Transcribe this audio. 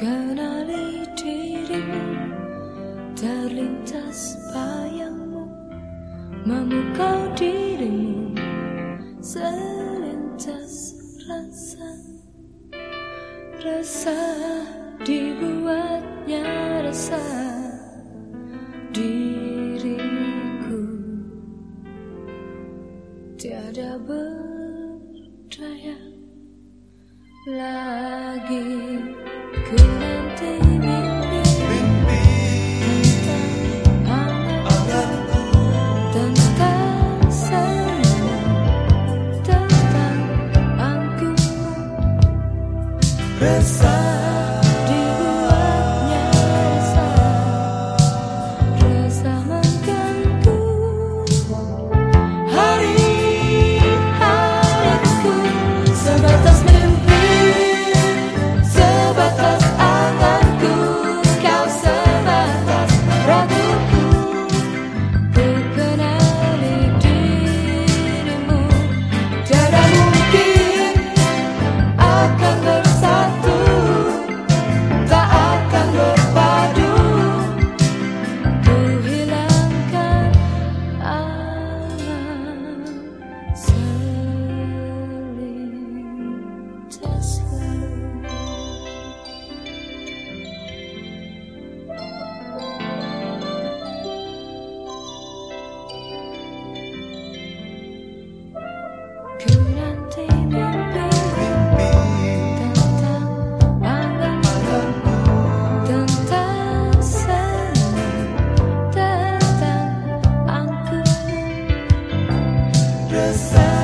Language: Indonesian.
Kenali dirimu Terlintas bayangmu Memukau dirimu Selintas rasa. Rasa dibuatnya rasa Diriku. Tiada berdaya lagi. besar represent